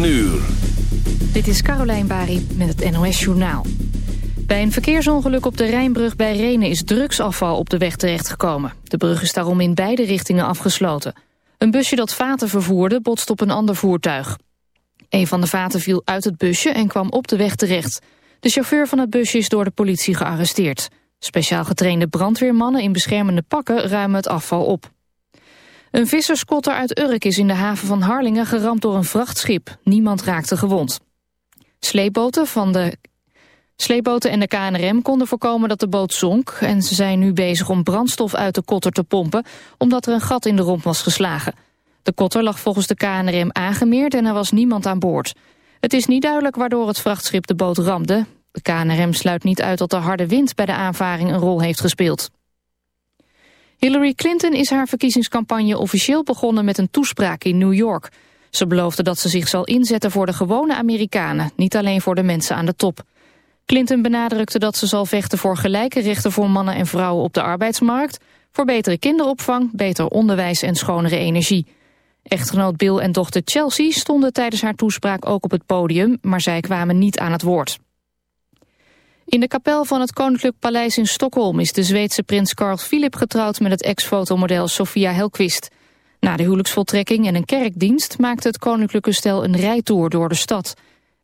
9 uur. Dit is Carolijn Bari met het NOS Journaal. Bij een verkeersongeluk op de Rijnbrug bij Renen is drugsafval op de weg terechtgekomen. De brug is daarom in beide richtingen afgesloten. Een busje dat vaten vervoerde botst op een ander voertuig. Een van de vaten viel uit het busje en kwam op de weg terecht. De chauffeur van het busje is door de politie gearresteerd. Speciaal getrainde brandweermannen in beschermende pakken ruimen het afval op. Een visserskotter uit Urk is in de haven van Harlingen geramd door een vrachtschip. Niemand raakte gewond. Sleepboten van de Sleepboten en de KNRM konden voorkomen dat de boot zonk... en ze zijn nu bezig om brandstof uit de kotter te pompen... omdat er een gat in de romp was geslagen. De kotter lag volgens de KNRM aangemeerd en er was niemand aan boord. Het is niet duidelijk waardoor het vrachtschip de boot ramde. De KNRM sluit niet uit dat de harde wind bij de aanvaring een rol heeft gespeeld. Hillary Clinton is haar verkiezingscampagne officieel begonnen met een toespraak in New York. Ze beloofde dat ze zich zal inzetten voor de gewone Amerikanen, niet alleen voor de mensen aan de top. Clinton benadrukte dat ze zal vechten voor gelijke rechten voor mannen en vrouwen op de arbeidsmarkt, voor betere kinderopvang, beter onderwijs en schonere energie. Echtgenoot Bill en dochter Chelsea stonden tijdens haar toespraak ook op het podium, maar zij kwamen niet aan het woord. In de kapel van het Koninklijk Paleis in Stockholm is de Zweedse prins Carl Philip getrouwd met het ex-fotomodel Sofia Helquist. Na de huwelijksvoltrekking en een kerkdienst maakte het koninklijke stel een rijtour door de stad.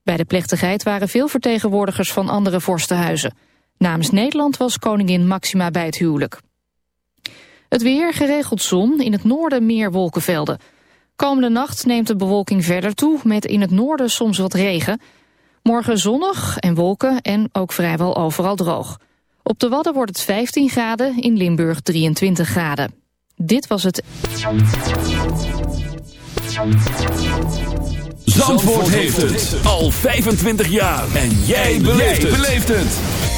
Bij de plechtigheid waren veel vertegenwoordigers van andere vorstenhuizen. Namens Nederland was koningin Maxima bij het huwelijk. Het weer, geregeld zon, in het noorden meer wolkenvelden. Komende nacht neemt de bewolking verder toe, met in het noorden soms wat regen. Morgen zonnig en wolken en ook vrijwel overal droog. Op de Wadden wordt het 15 graden, in Limburg 23 graden. Dit was het... Zandvoort heeft het al 25 jaar. En jij beleeft het.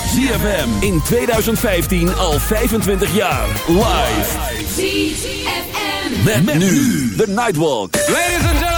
ZFM in 2015 al 25 jaar. Live. ZFM. Met, nu de Nightwalk. Ladies and gentlemen.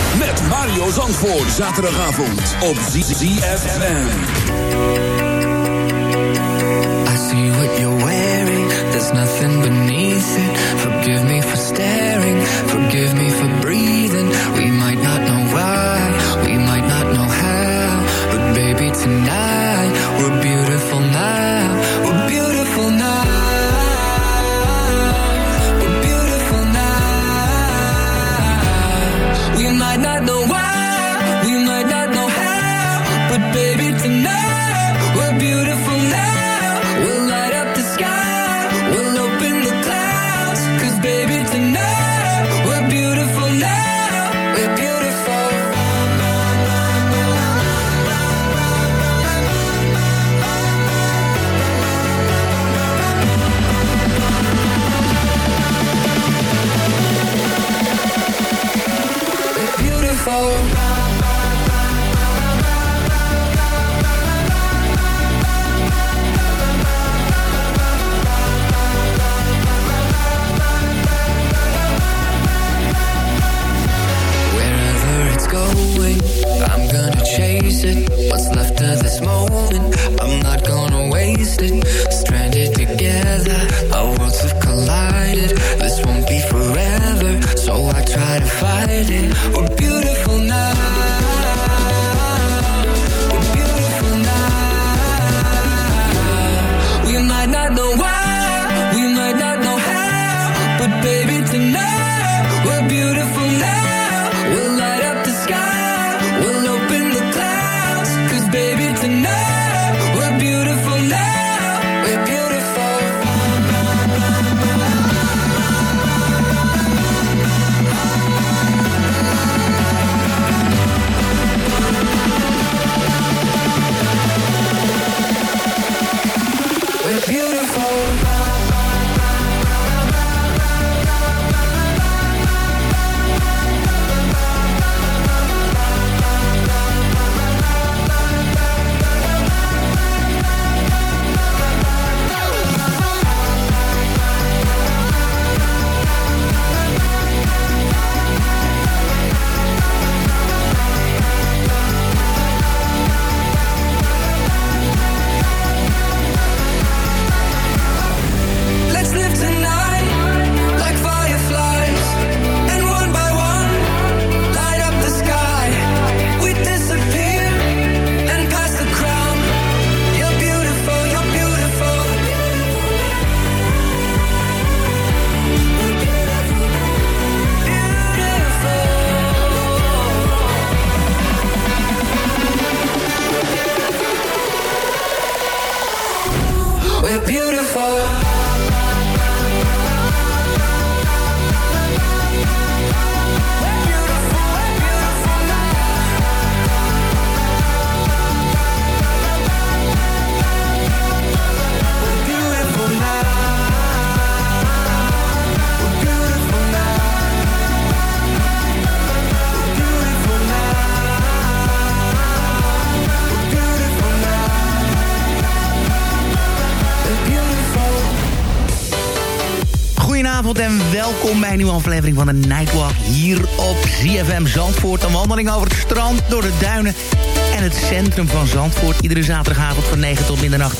Mario Zandvoort. Zaterdagavond op ZFM. I see what you're wearing. There's nothing beneath nieuwe aflevering van de Nightwalk hier op ZFM Zandvoort. Een wandeling over het strand, door de duinen en het centrum van Zandvoort. Iedere zaterdagavond van 9 tot middernacht.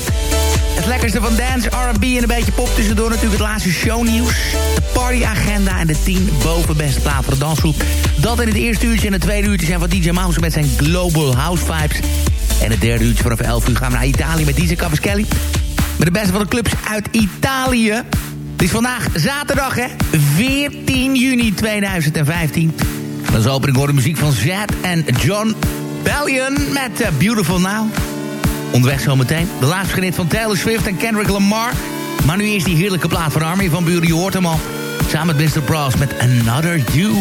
Het lekkerste van dance, R&B en een beetje pop tussendoor. Natuurlijk het laatste shownieuws. De partyagenda en de 10 bovenbeste plaat voor de dansgroep. Dat in het eerste uurtje en het tweede uurtje zijn van DJ Mouse met zijn Global House Vibes. En het derde uurtje vanaf 11 uur gaan we naar Italië met DJ Kelly. Met de beste van de clubs uit Italië. Het is vandaag zaterdag, hè? 14 juni 2015. Dat is de opening hoor de muziek van Zed en John Bellion met uh, Beautiful Now. Onderweg zometeen. De laatste genit van Taylor Swift en Kendrick Lamar. Maar nu eerst die heerlijke plaat van Army van Buren, je hoort hem al. Samen met Mr. Bros met Another You.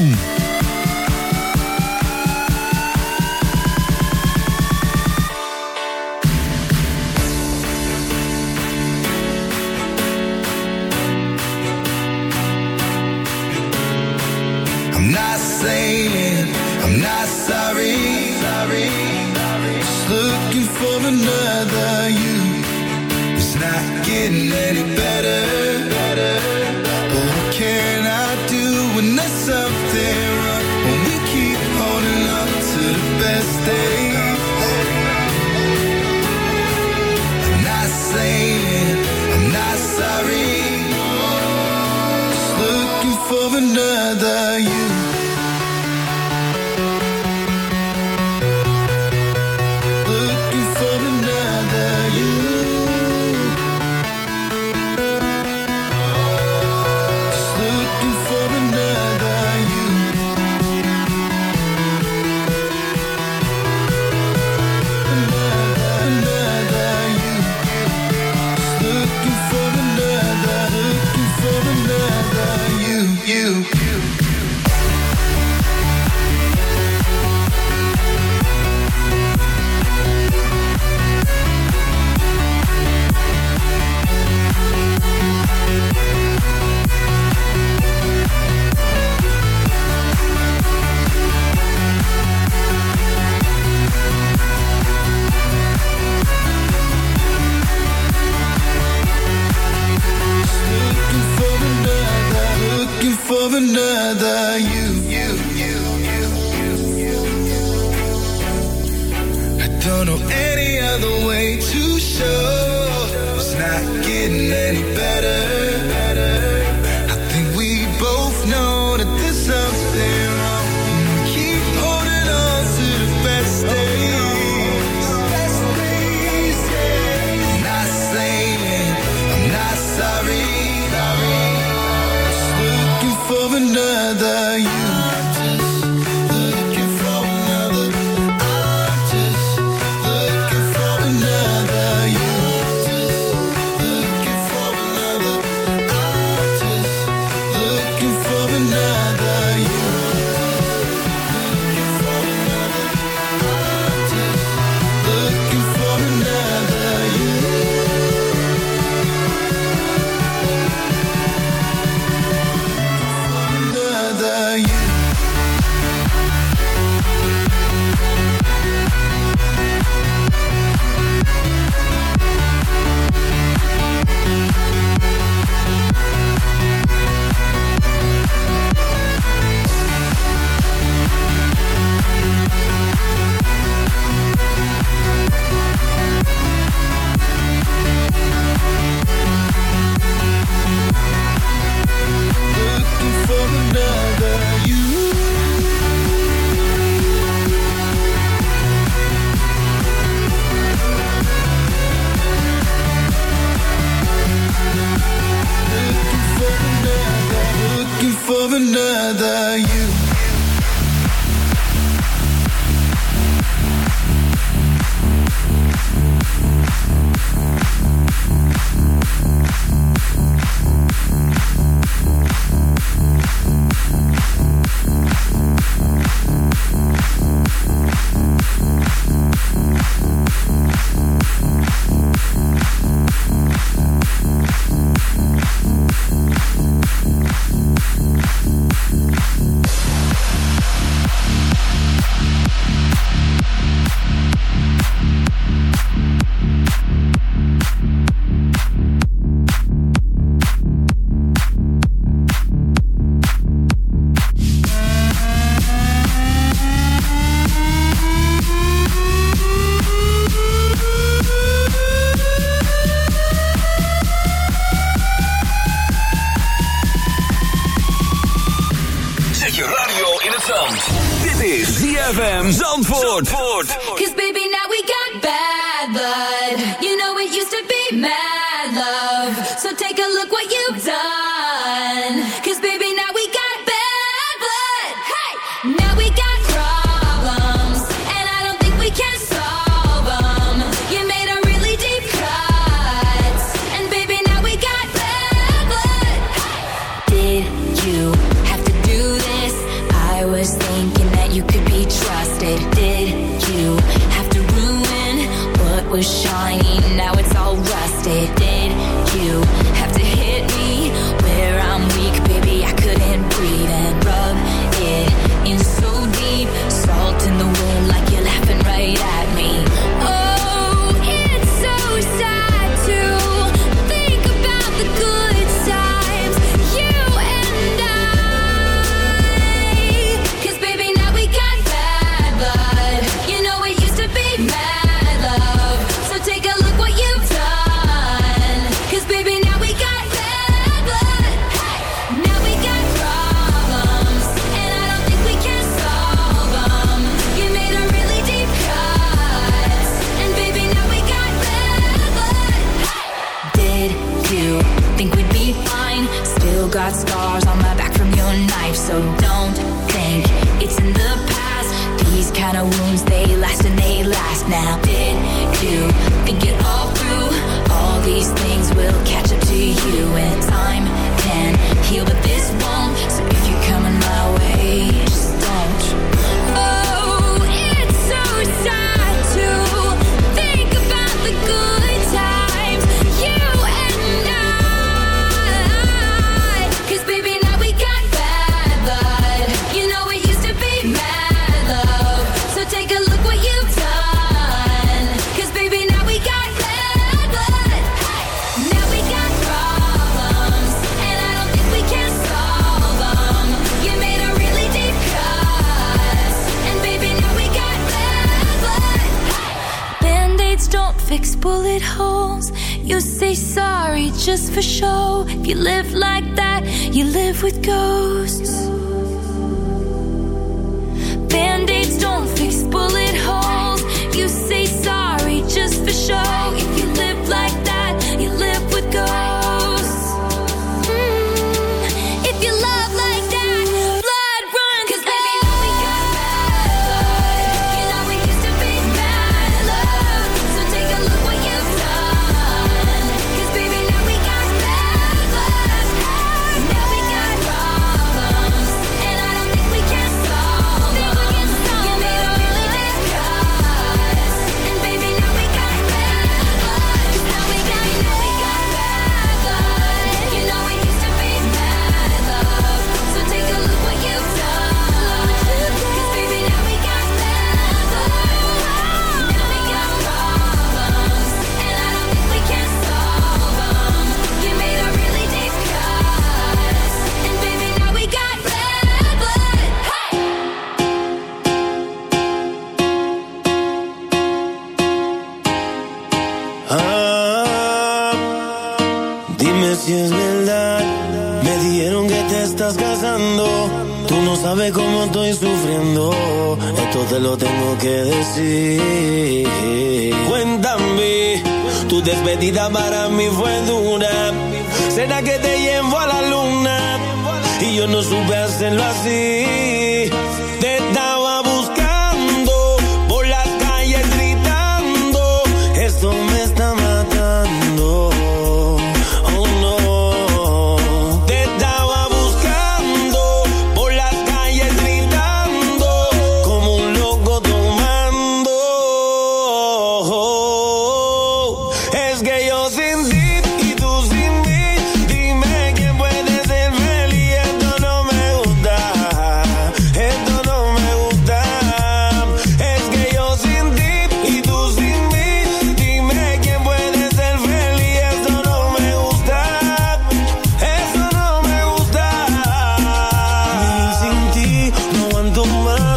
you, you, you, you, you, you. I don't know any other way to show it's not getting any better.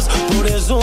Por eso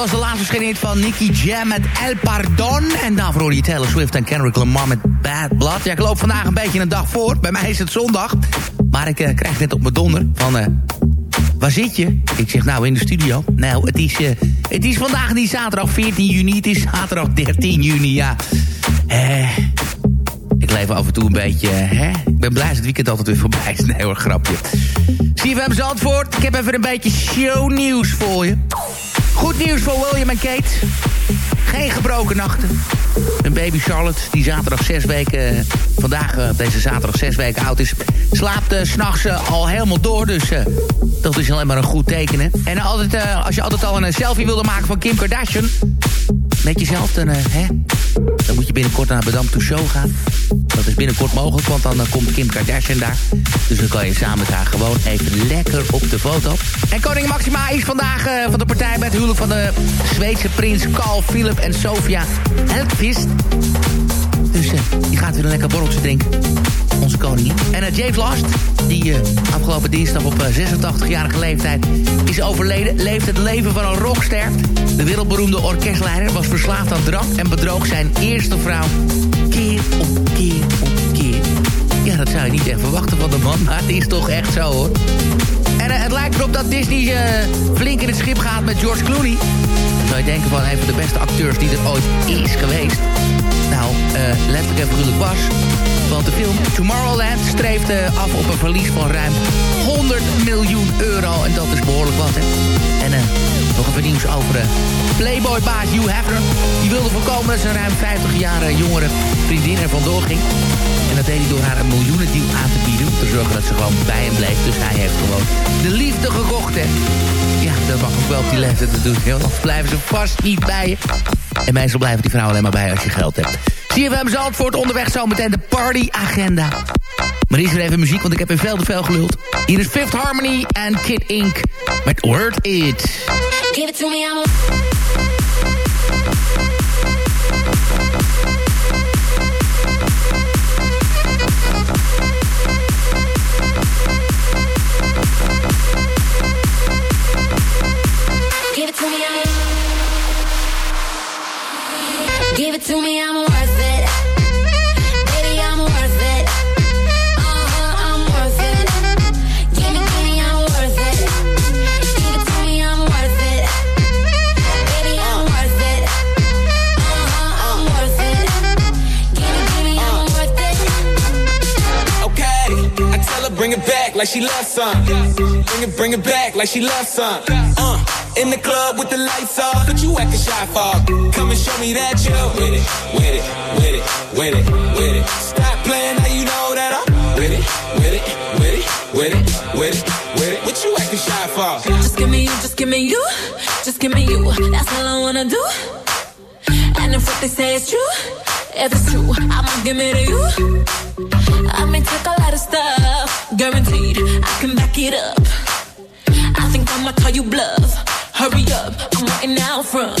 was de laatste verschenen hit van Nicky Jam met El Pardon. En daarvoor je Taylor Swift en Kendrick Lamar met Bad Blood. Ja, ik loop vandaag een beetje een dag voor. Bij mij is het zondag. Maar ik eh, krijg net op mijn donder van... eh, waar zit je? Ik zeg nou in de studio. Nou, het is, eh, het is vandaag niet zaterdag 14 juni. Het is zaterdag 13 juni, ja. Eh... Ik leef af en toe een beetje, hè? Ik ben blij dat het weekend altijd weer voorbij is. Nee hoor, grapje. CFM Zandvoort, ik heb even een beetje shownieuws voor je. Goed nieuws voor William en Kate. Geen gebroken nachten. Een baby Charlotte, die zaterdag zes weken... eh, vandaag, eh, deze zaterdag zes weken oud is... slaapt s s'nachts al helemaal door, dus... eh, dat is alleen maar een goed teken? En altijd, eh, als je altijd al een selfie wilde maken van Kim Kardashian... met jezelf, dan, eh, hè, dan moet je binnenkort naar Madame Tussauds gaan. Dat is binnenkort mogelijk, want dan eh, komt Kim Kardashian daar. Dus dan kan je samen met haar gewoon even lekker op de foto. En koning Maxima is vandaag eh, van de partij het huwelijk van de Zweedse prins Carl Philip en Sofia Elkvist. Dus eh, die gaat weer een lekker borreltje drinken. Onze koningin. En uh, James Last, die eh, afgelopen dinsdag op eh, 86-jarige leeftijd is overleden... leeft het leven van een rockster. De wereldberoemde orkestleider was verslaafd aan drank... en bedroog zijn eerste vrouw keer op keer op keer. Ja, dat zou je niet echt verwachten van de man, maar het is toch echt zo, hoor. En eh, het lijkt erop dat Disney eh, flink in het schip gaat met George Clooney. Dan zou je denken van een van de beste acteurs die er ooit is geweest. Nou, eh, letterlijk en figuurlijk was. Want de film Tomorrowland streeft eh, af op een verlies van ruim 100 miljoen euro. En dat is behoorlijk wat, hè. En eh, nog even nieuws over de Playboy-baas Hugh Hefner. Die wilde voorkomen dat zijn ruim 50 jaar jongere vriendin er vandoor ging. En dat deed hij door haar een miljoenendeal aan te bieden. Om te zorgen dat ze gewoon bij hem bleef. Dus hij heeft gewoon de liefde gekocht, hè. Ja, dat mag ook wel op die leeftijd natuurlijk. Want anders blijven ze vast niet bij je. En meestal blijven die vrouwen alleen maar bij als je geld hebt. CFM Zandvoort onderweg zometeen de partyagenda. Maar eerst weer even muziek, want ik heb in veel te veel geluld. Hier is Fifth Harmony en Kid Ink met Word It. Give it to me, I'm a. Give it to me, I'm like she loves some. Bring it, bring it back like she loves some. Uh, in the club with the lights off, but you acting shy for. Come and show me that you with it, with it, with it, with it, with it. Stop playing now you know that I'm with it, with it, with it, with it, with it, with it. What you acting shy for? Just give me you, just give me you, just give me you. That's all I wanna do. And if what they say is true, if it's true, I'ma give it to you. I may take a lot of stuff, guaranteed I can back it up. I think I'ma call you bluff. Hurry up, I'm waiting out front.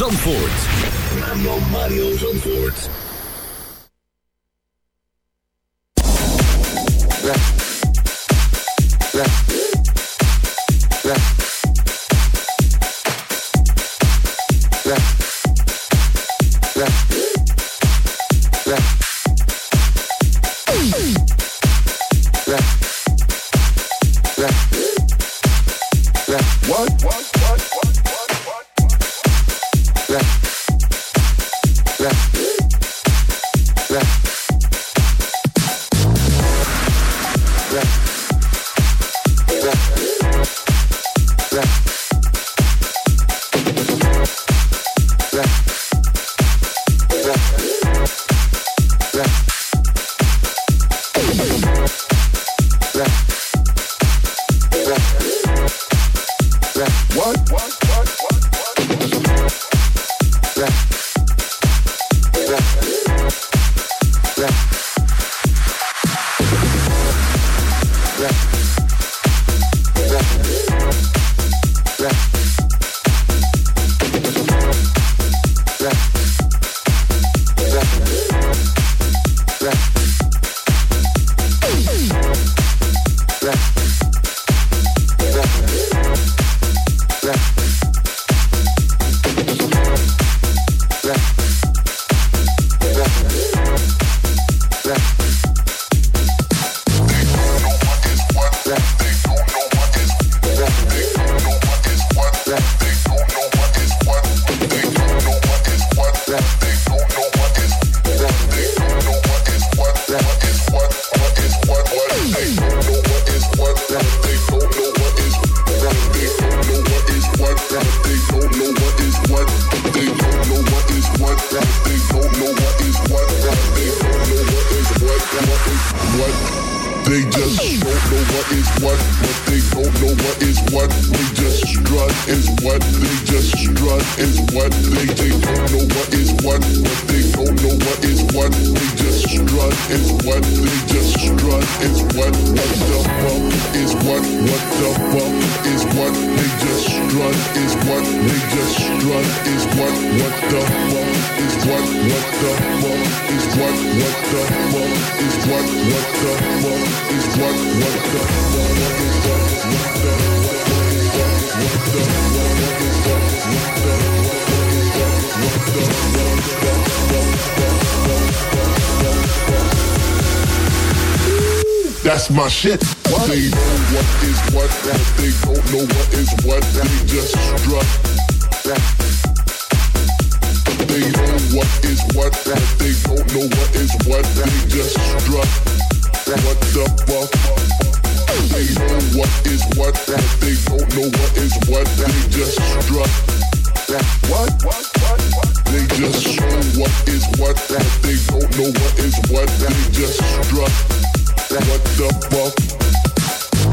Zandvoort. Florida. Is what. What the fuck is what? What the fuck is what? What the fuck is what? What the fuck is what? What the fuck is what? What the fuck is what? What the fuck is what? What the fuck is what? What the fuck That's my shit. What? They know what is what, they don't know what is what. They just strut. What is what, but they don't know what is what. They just strut. What the fuck? They know what is what, but they don't know what is what. They just strut. What? They just show what is what, but they don't know what is what. They just strut. What the fuck?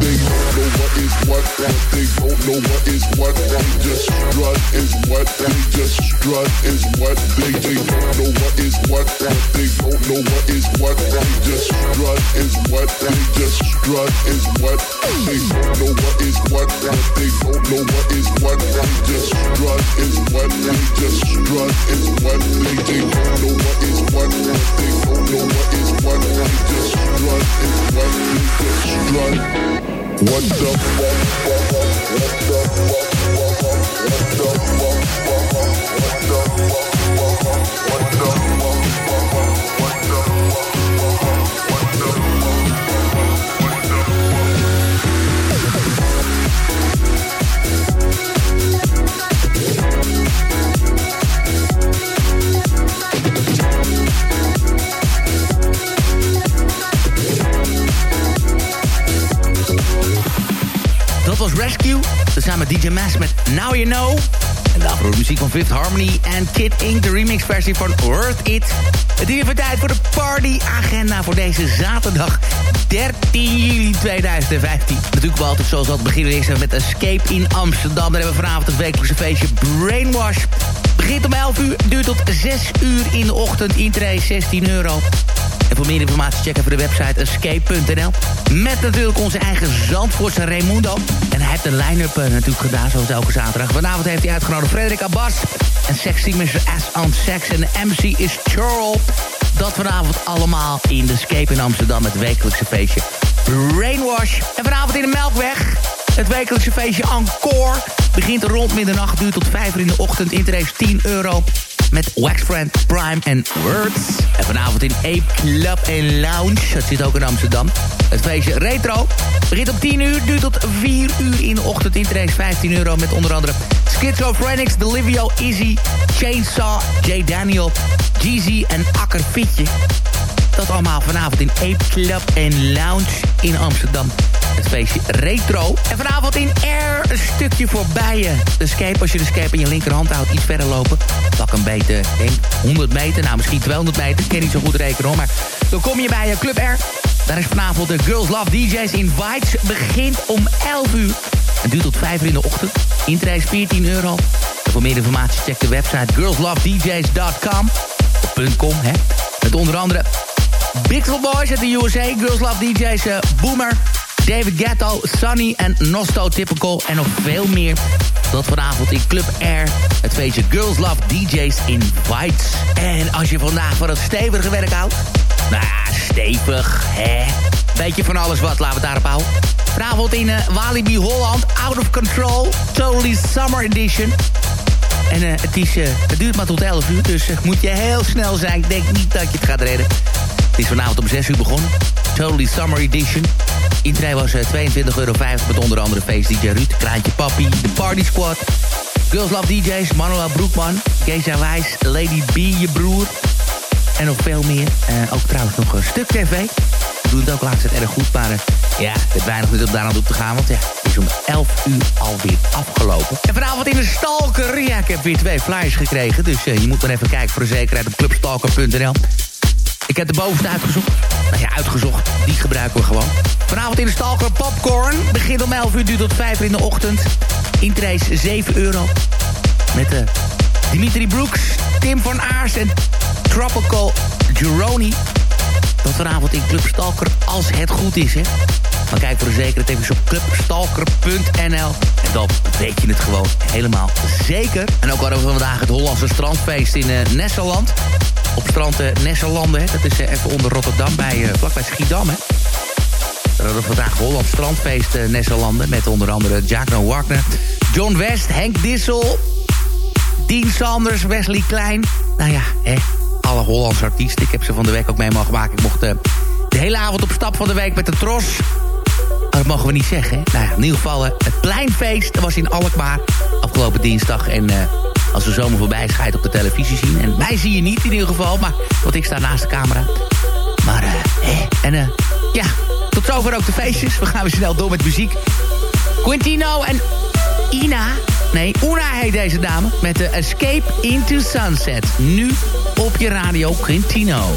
They don't know what is what, they don't know what is what. They just strut is what, they just strut is what. They they don't know what is what, they don't know what is what. They just strut is what, they just strut is what. They don't know what is what, they don't know what is what. They just strut is what, they just strut is what. They they don't know what is what, they don't know what is what. They just strut is what, they just strut. What the Dat was Rescue. Samen DJ Mass met Now You Know. En daarvoor de muziek van Fifth Harmony en Kid Ink. De remixversie van Worth It. Het is even tijd voor de partyagenda voor deze zaterdag 13 juli 2015. Natuurlijk wel altijd zoals dat beginnen is met Escape in Amsterdam. Daar hebben we vanavond het wekelijkse feestje Brainwash. Begint om 11 uur, duurt tot 6 uur in de ochtend. Intree 16 euro. En voor meer informatie check even de website escape.nl. Met natuurlijk onze eigen Zandvoortse Raimundo. En hij heeft een line-up uh, natuurlijk gedaan, zoals elke zaterdag. Vanavond heeft hij uitgenodigd Frederik Abbas. En Sexy Mr. S on Sex. En de MC is Charles. Dat vanavond allemaal in de Escape in Amsterdam. Het wekelijkse feestje Brainwash. En vanavond in de Melkweg. Het wekelijkse feestje Encore. Begint rond middernacht, duurt tot 5 uur in de ochtend. Interesse 10 euro met Waxfriend, Prime en Words. En vanavond in Ape Club en Lounge. Dat zit ook in Amsterdam. Het feestje Retro begint op 10 uur, duurt tot 4 uur in de ochtend. Interesse 15 euro met onder andere Schizophrenics, Delivio, Easy, Chainsaw, J. Daniel, Jeezy en Akkerfietje. Dat allemaal vanavond in Ape Club en Lounge in Amsterdam. Het feestje Retro. En vanavond in Air een stukje voorbij je. De escape, als je de escape in je linkerhand houdt, iets verder lopen. Pak een beetje, denk 100 meter, nou misschien 200 meter. Ik ken niet zo goed rekenen hoor, maar dan kom je bij Club Air. Daar is vanavond de Girls Love DJs Invites. Begint om 11 uur. En duurt tot 5 uur in de ochtend. Intree is 14 euro. En voor meer informatie check de website girlslovedjs.com. .com, hè. Met onder andere Bixel Boys uit de USA, Girls Love DJ's uh, Boomer, David Ghetto, Sunny en Nosto Typical en nog veel meer. Dat vanavond in Club Air, het feestje Girls Love DJ's Invites. En als je vandaag van het stevige werk houdt, nou stevig, hè. Beetje van alles wat, laten we het daarop houden. Vanavond in uh, Walibi Holland, Out of Control, Totally Summer Edition. En uh, het, is, het duurt maar tot 11 uur, dus moet je heel snel zijn. Ik denk niet dat je het gaat redden. Het is vanavond om 6 uur begonnen. Totally Summer Edition. Intree was 22,50 euro met onder andere feest DJ Ruud, Kraantje Papi, de Party Squad. Girls Love DJ's, Manuel Broekman, Kees Wijs, Lady B, je broer. En nog veel meer. ook trouwens nog een stuk tv. We doen het ook laatst erg goed, maar ja, het weinig nut om daar aan op te gaan. Want ja, het is om 11 uur alweer afgelopen. En vanavond in de Stalker. Ja, ik heb weer twee flyers gekregen. Dus je moet maar even kijken voor de zekerheid op clubstalker.nl. Ik heb de bovenste uitgezocht. Nou ja, uitgezocht. Die gebruiken we gewoon. Vanavond in de Stalker Popcorn. Begint om 11 uur, duurt tot 5 uur in de ochtend. Intrace 7 euro. Met de Dimitri Brooks, Tim van Aars en Tropical Gironi. Dat vanavond in Club Stalker, als het goed is, hè. Maar kijk voor de zekerheid even op clubstalker.nl. En dan weet je het gewoon helemaal zeker. En ook hadden we vandaag het Hollandse strandfeest in uh, Nesseland op strand uh, Nesselanden. Dat is eh, even onder Rotterdam, bij, uh, vlakbij Schiedam. Hè. We hadden vandaag Holland Strandfeest uh, Nesselanden... met onder andere Jacno Wagner, John West, Henk Dissel... Dean Sanders, Wesley Klein. Nou ja, hè, alle Hollandse artiesten. Ik heb ze van de week ook mee mogen maken. Ik mocht de hele avond op stap van de week met de tros. Maar dat mogen we niet zeggen. Nou ja, in ieder geval, het pleinfeest was in Alkmaar afgelopen dinsdag. En als de zomer voorbij schijnt op de televisie zien. En mij zie je niet in ieder geval, maar, want ik sta naast de camera. Maar, eh, eh en eh, ja, tot zover ook de feestjes. We gaan weer snel door met muziek. Quintino en Ina, nee, Una heet deze dame... met de Escape into Sunset. Nu op je radio Quintino.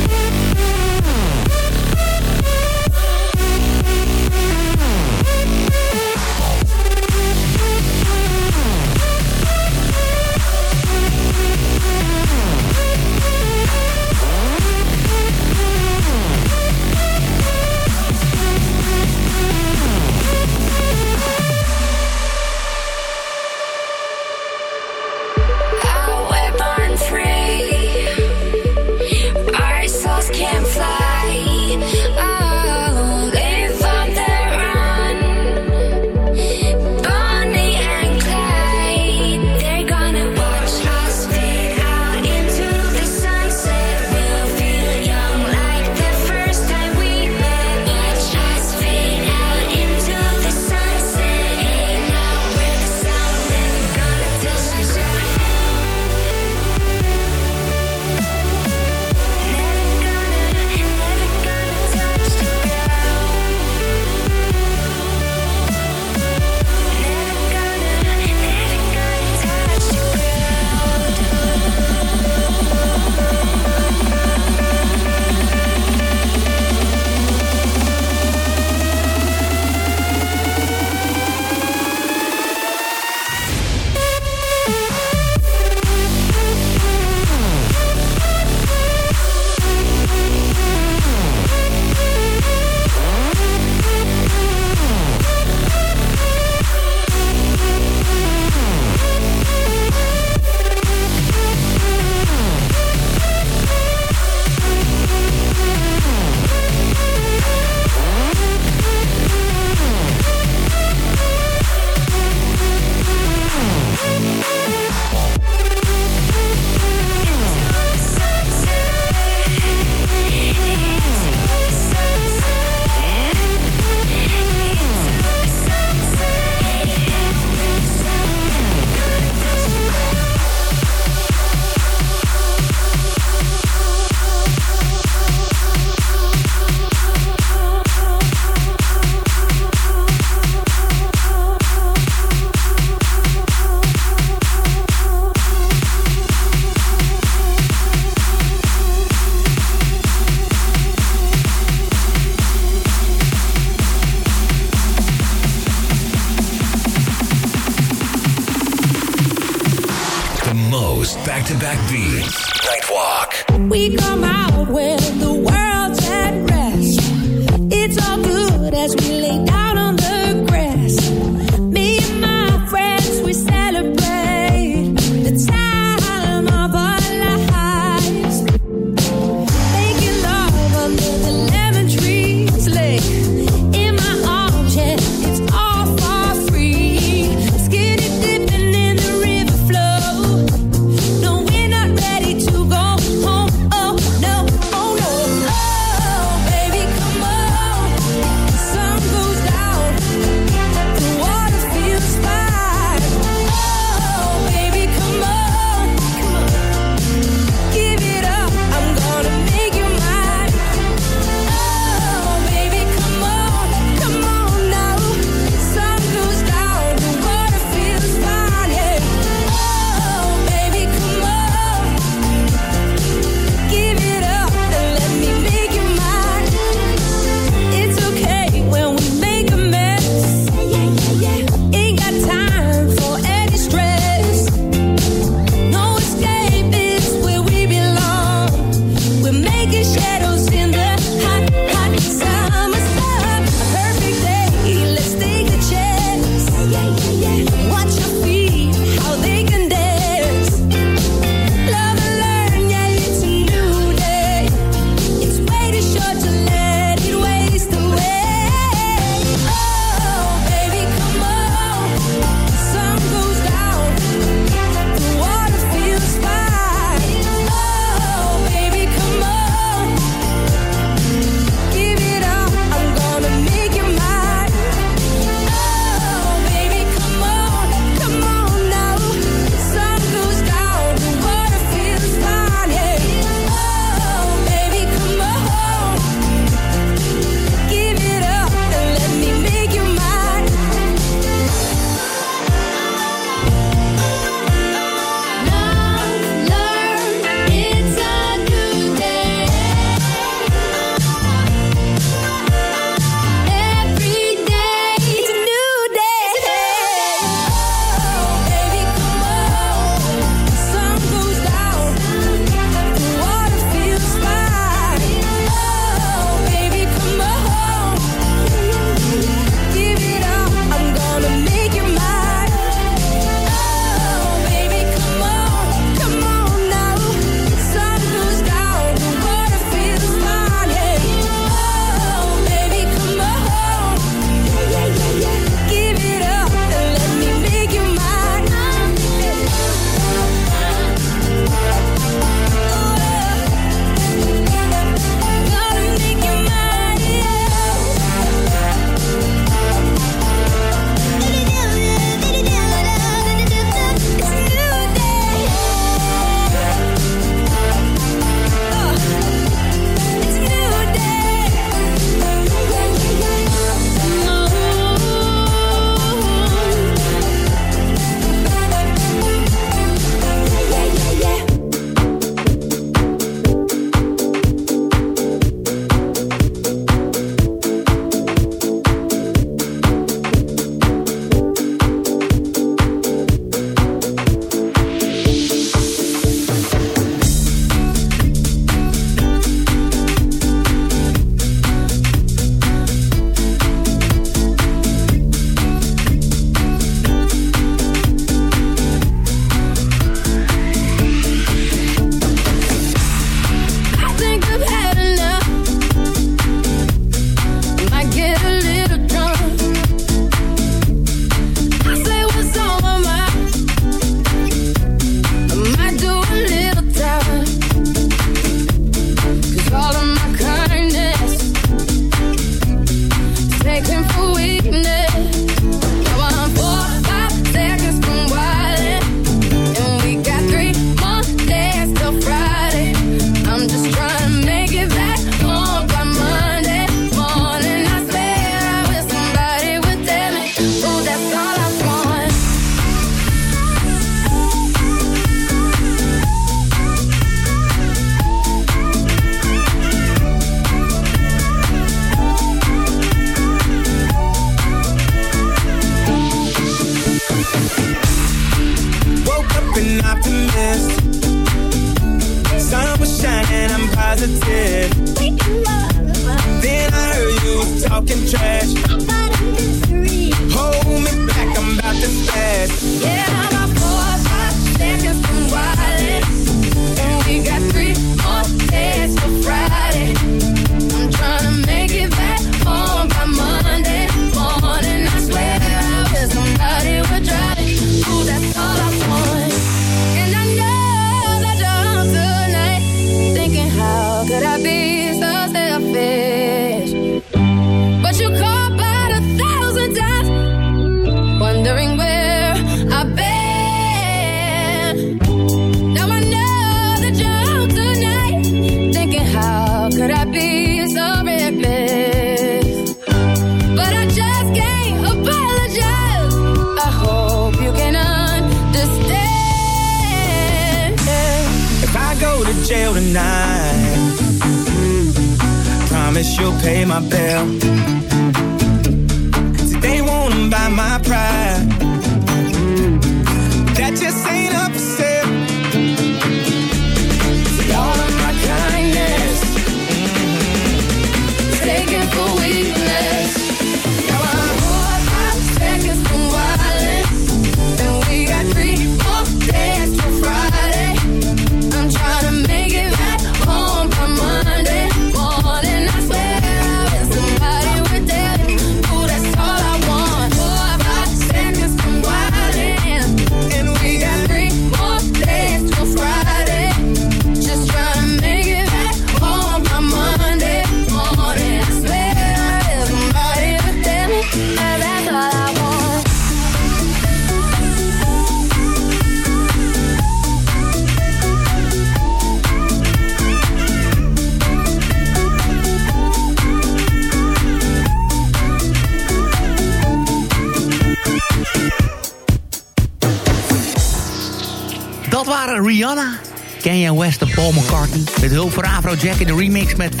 Dat waren Rihanna, Kanye West en Paul McCartney. Met hulp van Afrojack in de remix met 4-5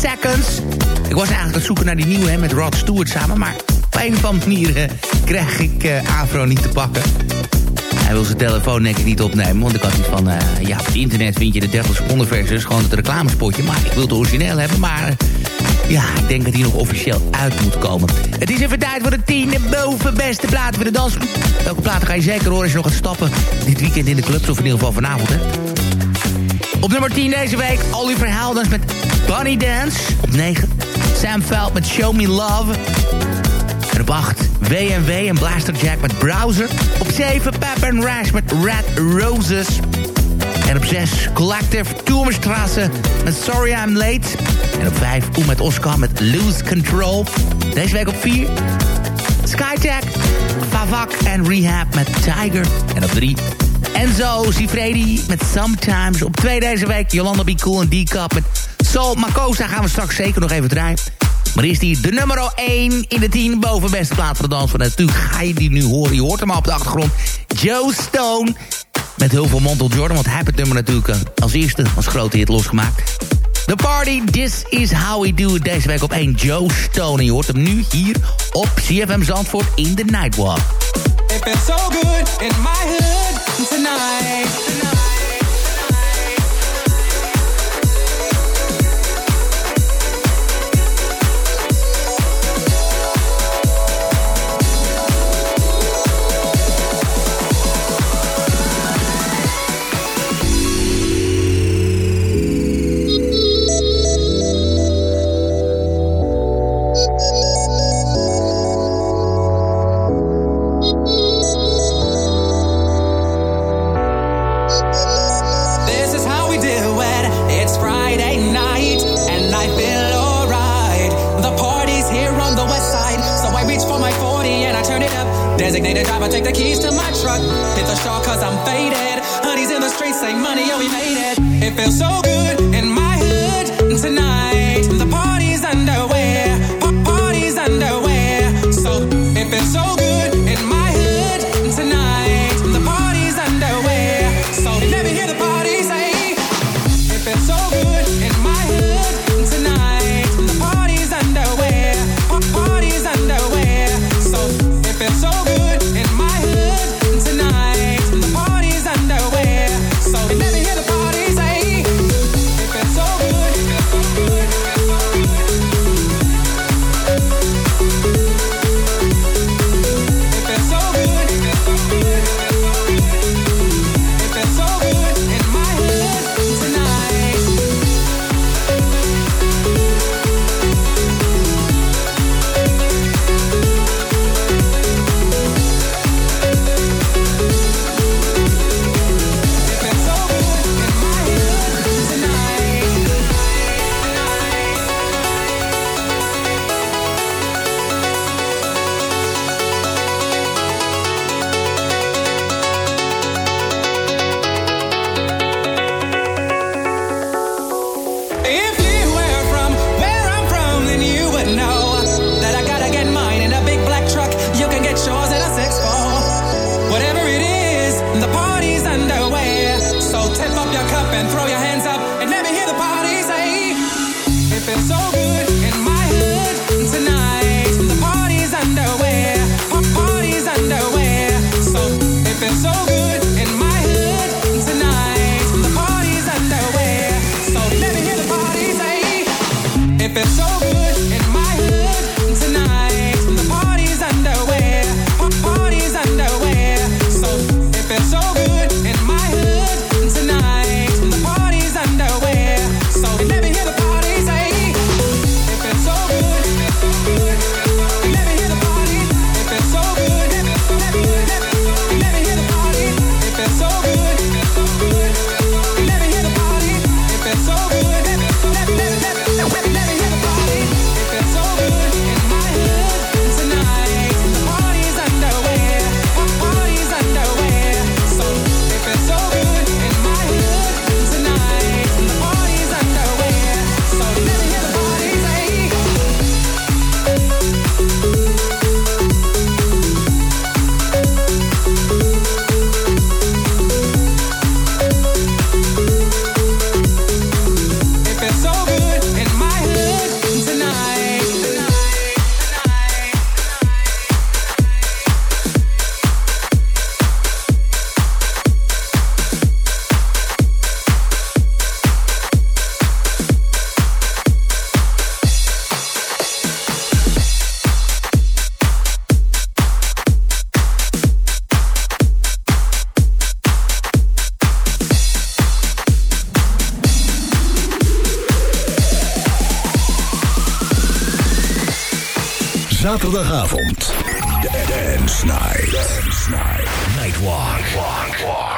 Seconds. Ik was eigenlijk aan het zoeken naar die nieuwe hè, met Rod Stewart samen. Maar op een of andere manier eh, krijg ik eh, Afro niet te pakken. Hij wil zijn telefoon denk niet opnemen. Want ik had iets van, eh, ja, op het internet vind je de 30 seconden versus. Gewoon het reclamespotje. Maar ik wil het origineel hebben. Maar eh, ja, ik denk dat hij nog officieel uit moet komen. Het is even tijd voor de tiende bovenbeste platen voor de dans. Welke platen ga je zeker horen als je nog gaat stappen dit weekend in de clubs. Of in ieder geval vanavond, hè. Op nummer 10 deze week Oliver Heldens met Bunny Dance. Op 9 Sam Veld met Show Me Love. En op 8 WMW en Blaster Jack met Browser. Op 7 Pepper and Rash met Red Roses. En op 6 Collective Tourstrasse met Sorry I'm Late. En op 5 Oeh met Oscar met Lose Control. Deze week op 4 Skyjack, Favak en Rehab met Tiger. En op 3 Enzo Sifredi met Sometimes. Op 2 deze week Jolanda Be Cool en D-Cup met Soul Makosa. Gaan we straks zeker nog even draaien. Maar is die de nummer 1 in de 10 bovenbeste plaat voor de dans. van natuurlijk ga je die nu horen. Je hoort hem al op de achtergrond. Joe Stone. Met heel veel Montel Jordan. Want hij heeft het nummer natuurlijk eh, als eerste als grote hit losgemaakt. The Party, This Is How We Do It. Deze week op 1 Joe Stone. En je hoort hem nu hier op CFM Zandvoort in de Nightwalk. It feels so good in my hood tonight. Zaterdagavond. Dance Night. Dance Night. Nightwalk. Walk, walk.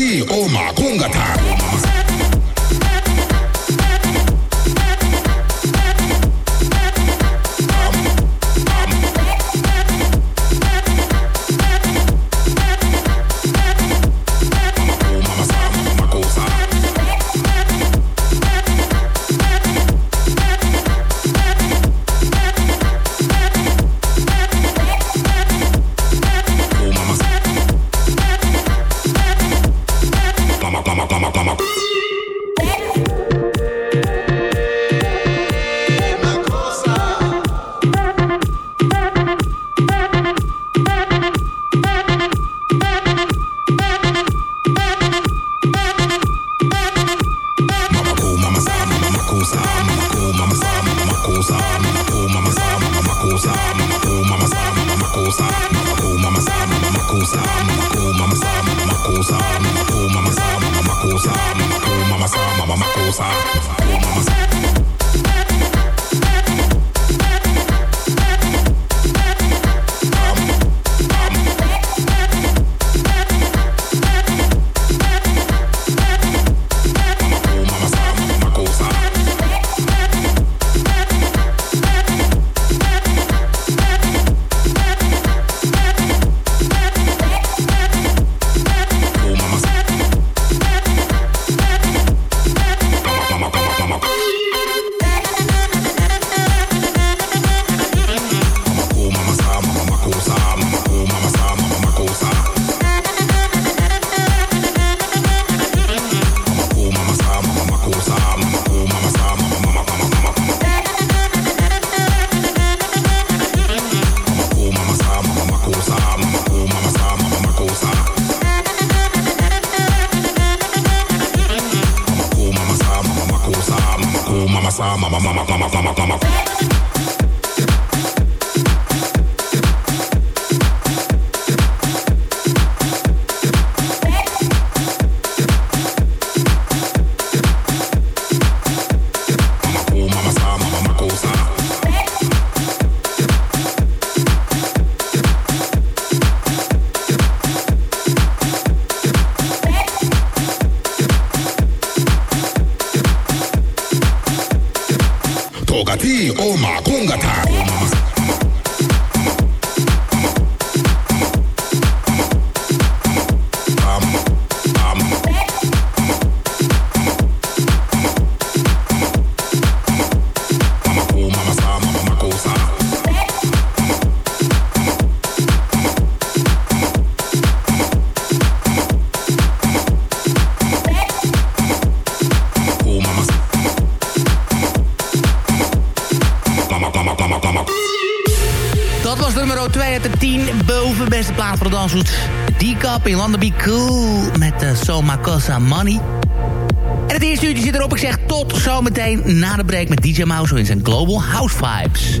P オマコンガタ Masud Diekap in Wanna Cool met eh, de Soma Cosa Money. En het eerste uurtje zit erop. Ik zeg tot zometeen na de break met DJ Mouse in zijn Global House Vibes.